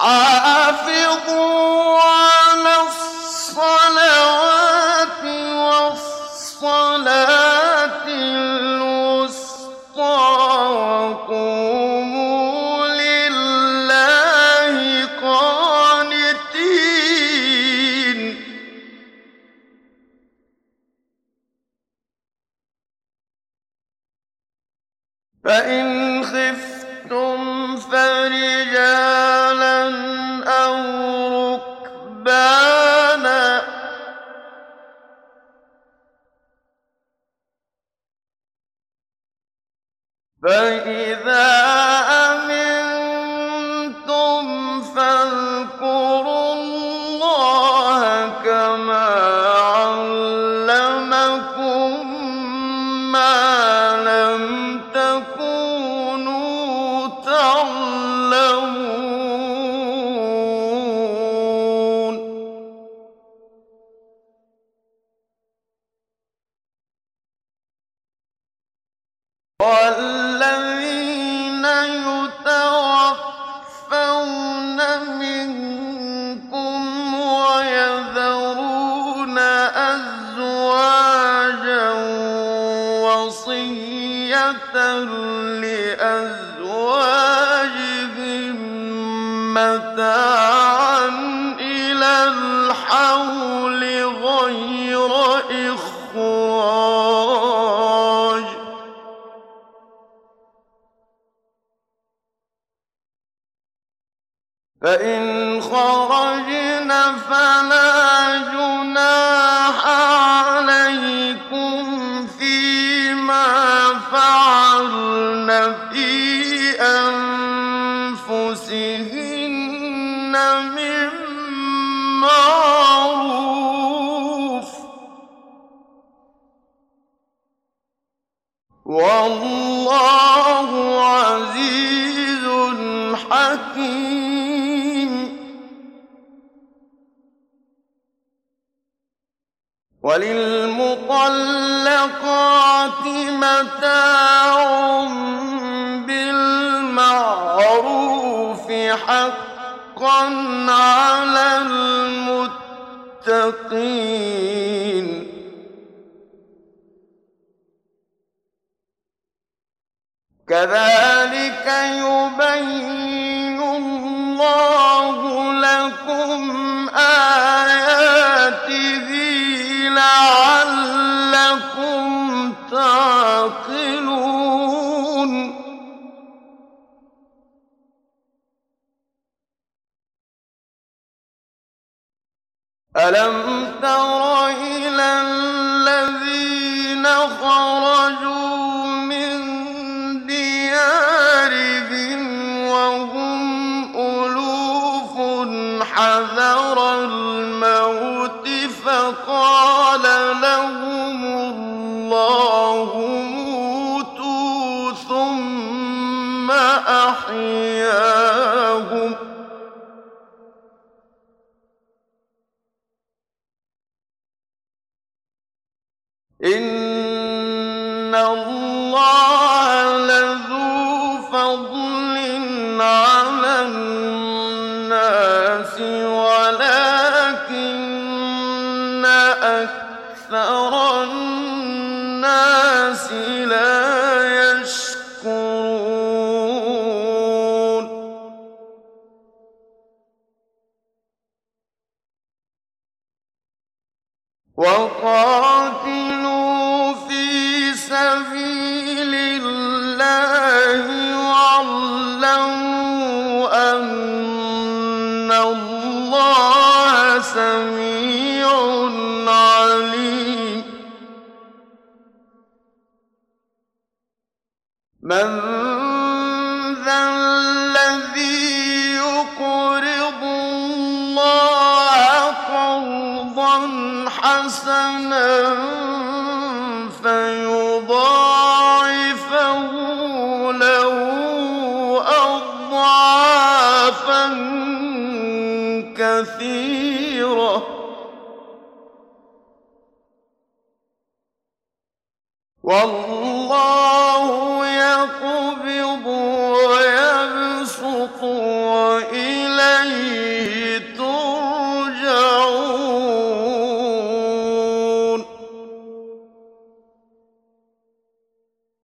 حافظوا على الصلوات والصلاة الوسطى وقوموا لله قانتين. فإن خفتم فرجالا فإذا إلى الحول غير إخراج. فإن خرجن فلا جناح عليكم فيما فعلن في والله عزيز حكيم. وللمطلقات متاع بالمعروف حقا على المتقين. كذلك يبين الله لكم آياته لعلكم تعقلون. ألم تر إلى الذين حذر الموت فقال لهم الله موتوا ثم أحياهم. إن الله لذو فضل على الناس ولكن أكثر الناس لا يشكرون. وقاتلوا من ذا الذي يقرض الله قرضا حسنا فيضاعفه له أضعافا والله